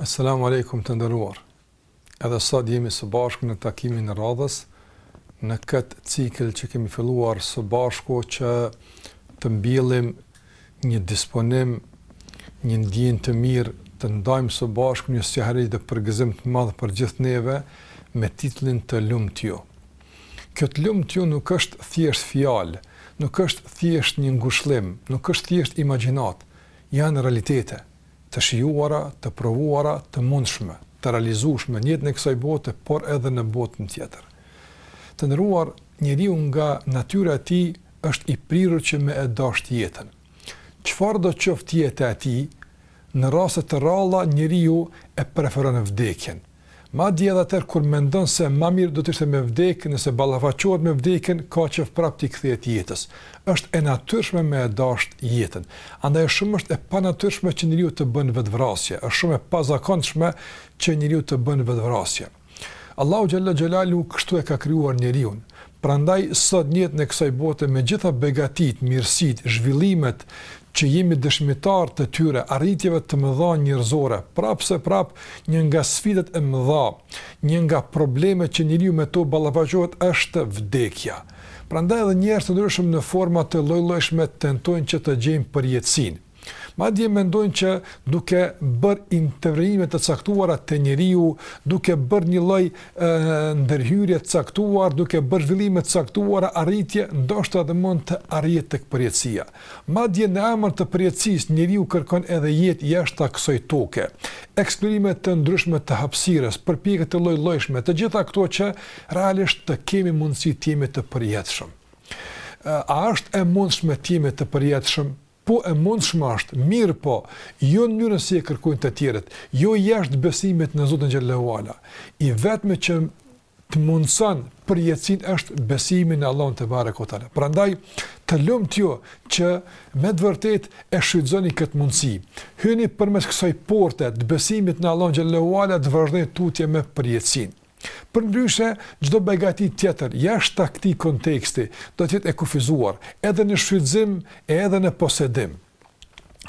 Asalamu alejkum të nderuar. Edhe sot jemi së bashku në takimin e radhës në këtë cikël që kemi filluar së bashku që të mbjellim një disponim, një ndjenjë të mirë, të ndajmë së bashku një sihariq dhe përgëzim të madh për gjithë neve me titullin të lumtë ju. Kjo të lumtë ju nuk është thjesht fjalë, nuk është thjesht një ngushëllim, nuk është thjesht imagjinatë, janë realitete, të shijuara, të provuara, të mundshme, të realizueshme në jetën e kësaj bote, por edhe në botën tjetër. Të nderuar, njeriu nga natyra e tij është i prirur që me e dashtë jetën. Çfarëdo qoftë jeta e tij, në raste të rralla njeriu e preferon vdekjen. Madje edhe atëherë kur mendon se ma mirë do të ishte me vdekë, nëse ballafaqohet me vdekjen, ka qef prapë t'i kthehet jetës. Është e natyrshme me e dashtë jetën. Andaj shumë është e panatyrshme që njeriu të bënë vetëvrasje, është shumë e pazakonshme që njeriu të bënë vetëvrasje. Allahu xhelle xhelaluhu kështu e ka krijuar njeriun, Prandaj sot në jetën e kësaj bote me gjitha begatitë, mirësitë, zhvillimet që jemi dëshmitarë të tyre, arritjeve të mëdha njerëzore, prapëseprapë një nga sfidat e mëdha, një nga problemet që njeriu me to ballafaqohet është vdekja. Prandaj edhe njerëz të ndryshëm në forma të llojllojshme tentojnë që të gjejnë përjetësinë. Madje mendojnë që duke bërë intervenime të caktuara te njeriu, duke bërë një lloj ndërhyrje të caktuar, duke bërë zhvillime të caktuara, arritje, ndoshta dhe mund të arrihet tek përjetësia. Madje në emër të përjetësisë njeriu kërkon edhe jetë jashtë kësaj toke. Eksplorime të ndryshme të hapësirës, përpjekje të llojllojshme, të gjitha këto që realisht të kemi mundësi të jemi të përjetshëm. A është e mundshme të jemi të përjetshëm? Po e mundshme është, mirëpo jo në mënyrën si e kërkojnë të tjerët, jo jashtë besimit në Zotin xhelle ue ala. I vetmi që të mundëson përjetësinë është besimi në Allahun tebareke ue teala. Prandaj të lumtë ju që me të vërtetë e shfrytëzoni këtë mundësi. Hyni përmes kësaj porte të besimit në Allahun xhelle ue ala të vazhdoni tutje me përjetësinë. Përndryshe, çdo begati tjetër jashtë këtij konteksti do të jetë e kufizuar, edhe në shfrytëzim e edhe në posedim.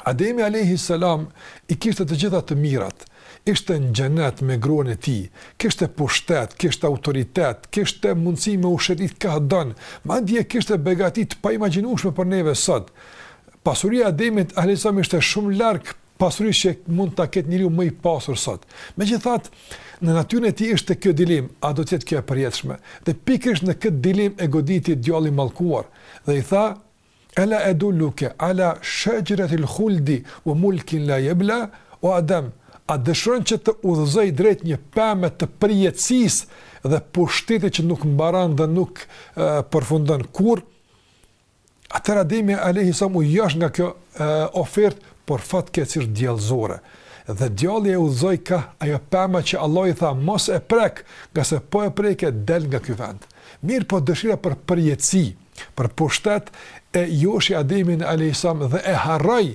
Ademi alejhi selam i kishte të gjitha të mirat, ishte në xhenet me gruan e tij, kishte pushtet, kishte autoritet, kishte mundësi me u shëtit kah don, madje kishte begati të paimagjinueshme për neve sot. Pasuria e Ademit alejhi selam ishte shumë larg pasurisë që mund ta ketë njeriu më i pasur sot. Megjithatë, në natyrën e tij ishte kjo dilemë, a do të jetë kjo e përjetshme? Dhe pikërisht në këtë dilemë e goditi djalli i mallkuar dhe i tha: "Hel edulluke ala shexheratil khuldi wa mulkin la yabla?" O Adem, a dëshiron që të të udhëzoj drejt një peme të përjetësisë dhe pushtetit që nuk mbaron dhe nuk përfundon kurrë? Atëherë Ademi alayhi salam u josh nga kjo ofertë, por fatkeqësisht djallëzore. Dhe djalli e udhëzoi ka ajo pemë që Allah i tha mos e prek, ngase po e preke del nga ky vend. Mirëpo dëshira për përjetësi, për pushtet e joshi Ademin alayhi salam dhe e harroi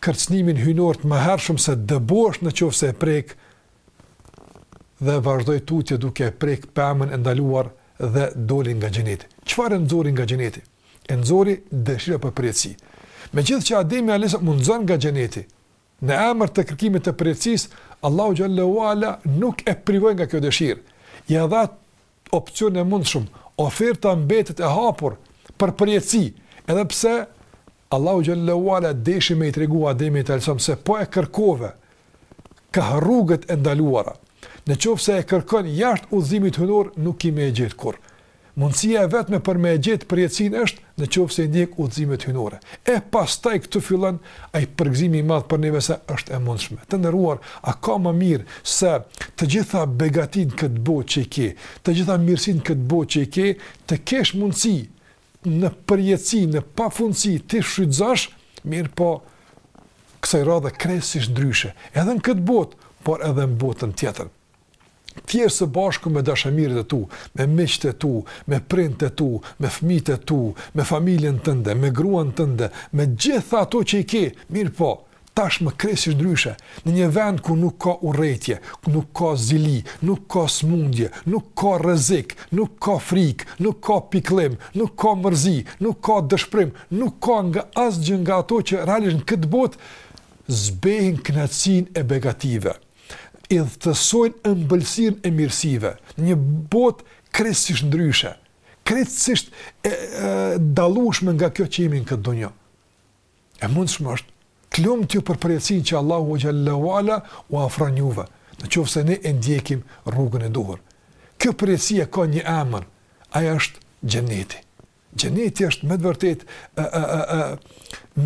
kërcënimin hyjnor të mëhershëm se dëbohesh në qoftë se e prek dhe vazhdoi tutje duke e prek pemën e ndaluar dhe doli nga xheneti. Çfarë e nxori nga xheneti? E nxori dëshira për përjetësi. Megjithëqë Ademi alayhis salam u nxorr nga xheneti, në emër të kërkimit të përjetësisë, Allahu xhalla wa ala nuk e privoi nga kjo dëshirë, ia dha opsionin e mundshëm, oferta mbetet e hapur për përjetësi, edhe pse Allahu xhalla wa ala deshi me i tregu Ademit alayhis salam se po e kërkove ka rrugët e ndaluara. Në qoftë se e kërkon jashtë udhëzimit hyjnor, nuk ki me e gjet kurrë. Mundësia e vetme për me e gjet përjetësinë është në qoftë se i ndjek udhëzimet hyjnore. E pastaj këtu fillon ai përgëzimi i madh për neve se është e mundshme. Të nderuar, a ka më mirë se të gjitha begatitë në këtë botë që i ke, të gjitha mirësitë në këtë botë që i ke, të kesh mundësi në përjetësi, në pafundësi t'i shfrytëzosh, mirëpo kësaj radhe krejtësisht ndryshe, edhe në këtë botë, por edhe në botën tjetër. tjerë së bashku me dashamirët e tu, me miqtë e tu, me prindtë e tu, me fëmijët e tu, me familjen tënde, me gruan tënde, me gjitha ato që i ke, mirëpo, tashmë krejtësisht ndryshe, në një vend ku nuk ka urrejtje, ku nuk ka zili, nuk ka sëmundje, nuk ka rrezik, nuk ka frikë, nuk ka pikëllim, nuk ka mërzi, nuk ka dëshpërim, nuk ka nga asgjë nga ato që realisht në këtë botë e zbehin kënaqësinë e begative. idhtësojnë ëmbëlsinë e mirësive, në një botë krejtësisht ndryshe, krejtësisht e dallueshme nga kjo që jemi në këtë dunjë. E mundshme është të lumtë ju për përjetësinë që Allahu xhalla wa ala ua ofron juve, në qoftë se ne e ndjekim rrugën e duhur. Kjo përjetësi e ka një emër, ai është xheneti. Xheneti është me të vërtet ë ë ë ë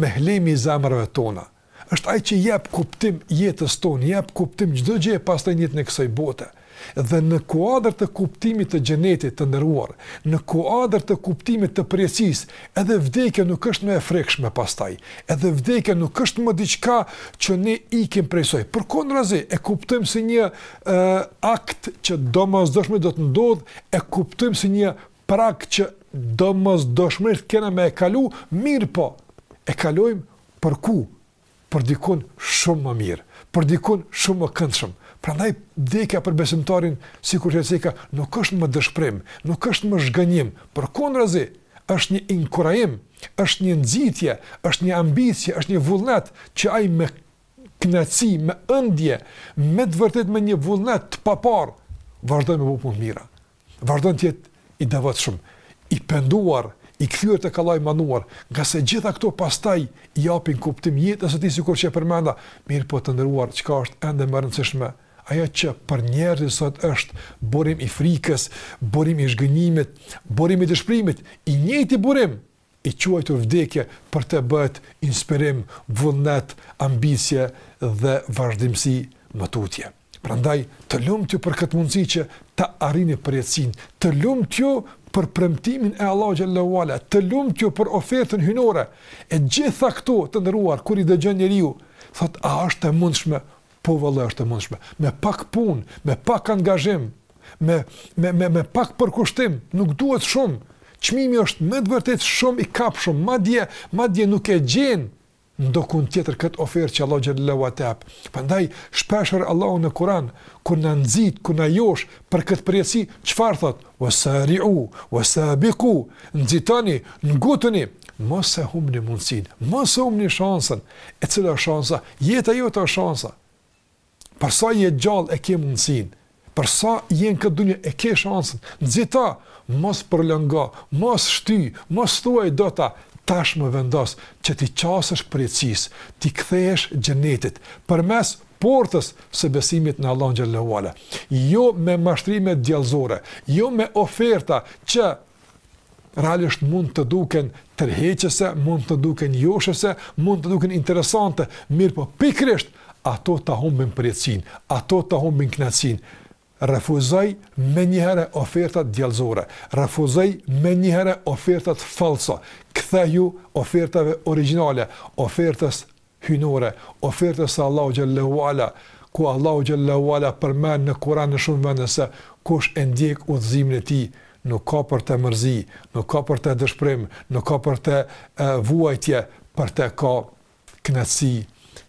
mehlemi i zemrave tona. Është ai që jep kuptim jetës tonë, jep kuptim çdo gjë pastaj në jetën e kësaj bote. Dhe në kuadër të kuptimit të xhenetit të nderuar, në kuadër të kuptimit të përjetësisë, edhe vdekja nuk është më e frikshme pastaj. Edhe vdekja nuk është më diçka që ne ikim prej saj. Përkundrazi, e kuptojmë si një ë akt që domosdoshmërisht do të ndodhë, e kuptojmë si një prag që domosdoshmërisht kena me e kalu, mirëpo e kalojmë për ku? Për diku shumë më mirë, për diku shumë më këndshëm. Prandaj vdekja për besimtarin, sikur që ceka, nuk është më dëshpërim, nuk është më zhgënjim, përkundrazi, është një inkurajim, është një nxitje, është një ambicie, është një vullnet që ai me kënaqësi, me ëndje, me të vërtetë me një vullnet të paparë, vazhdon me bo punë të mira. vazhdon të jetë i devotshëm, i penduar, i kthyer tek Allahu i Madhëruar, ngase gjitha këto pastaj i japin kuptim jetës së tij sikur që e përmenda, mirëpo të nderuar çka është ende më e rëndësishme, ajo që për njerëzit sot është burim i frikës, burim i zhgënjimit, burim i dëshpërimit, i njëjti burim i quajtur vdekje për të bëhet inspirim, vullnet, ambicie dhe vazhdimësi më tutje. Prandaj, të lumtë ju për këtë mundësi që ta arrini përjetësinë, të lumtë ju për premtimin e Allahut xhelle ue ala, të lumtë ju për ofertën hyjnore. E gjitha këto të nderuar kur i dëgjon njeriu, thotë a është e mundshme? Po vallahi është e mundshme. Me pak punë, me pak angazhim, me me me me pak përkushtim, nuk duhet shumë. Çmimi është me të vërtet shumë i kapshëm, madje, madje nuk e gjen ndokund tjetër këtë ofertë që Allahu xhelle ue ala ta jep. Prandaj shpeshherë Allahu në Kur'an kur na nxit, kur na josh për këtë përjetësi, çfarë thotë? Wasari'u, wasabiqu, nxitoni, ngutuni. Mos e humbni mundësinë, mos e humbni shansën, e cila është shansa, jeta jote është shansa. Për sa je gjallë e ke mundësinë, për sa je në këtë dunjë e ke shansën. Nxito, mos prolongo, mos shty, mos thuaj do ta, tashmë vendos që t'i qasesh përjetësisë, t'i kthehesh xhenetit përmes portës së besimit në Allahun xhelle ue ala. Jo me mashtrime djallëzore, jo me oferta që realisht mund të duken tërheqëse, mund të duken joshëse, mund të duken interesante, mirëpo pikërisht ato ta humbin përjetësinë, ato ta humbin kënaqësinë, refuzoji menjëherë ofertat djallëzore, refuzoji menjëherë ofertat falso, ktheju ofertave origjinale, ofertës hyjnore, ofertës së Allahu xhele ue ala, ku Allahu xhele ue ala përmend në Kuran në shumë vende se kush e ndjek udhëzimin e tij, nuk ka për të mërzi, nuk ka për të dëshpërim, nuk ka për të vuajtje, për të ka kënaqësi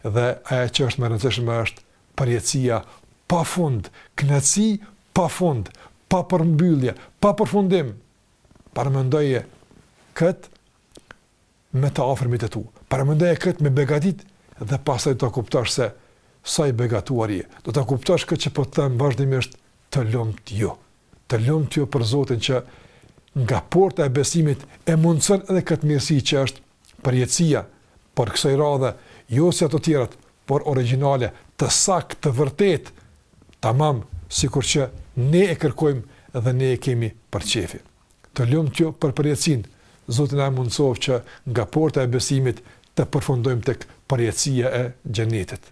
dhe ajo që është më e rëndësishme është përjetësia pa fund, kënaqësi pa fund, pa përmbyllje, pa përfundim. Paramendoje kët me të afërmit e tu. Paramendoje këtë me begatit dhe pastaj do ta kuptosh se sa i begatuar je. Do ta kuptosh këtë që po të them vazhdimisht, të lumtë ju. Të lumtë ju për Zotin që nga porta e besimit e mundëson edhe këtë mirësi që është përjetësia, por kësaj radhe, jo si ato tjerat, por origjinale, të saktë, të vërtetë, tamam sikur që ne e kërkojmë dhe ne e kemi për qejfi. Të lumtë ju për përjetësinë, Zoti na e mundësoftë që nga porta e besimit të përfundojmë tek përjetësia e Xhenetit.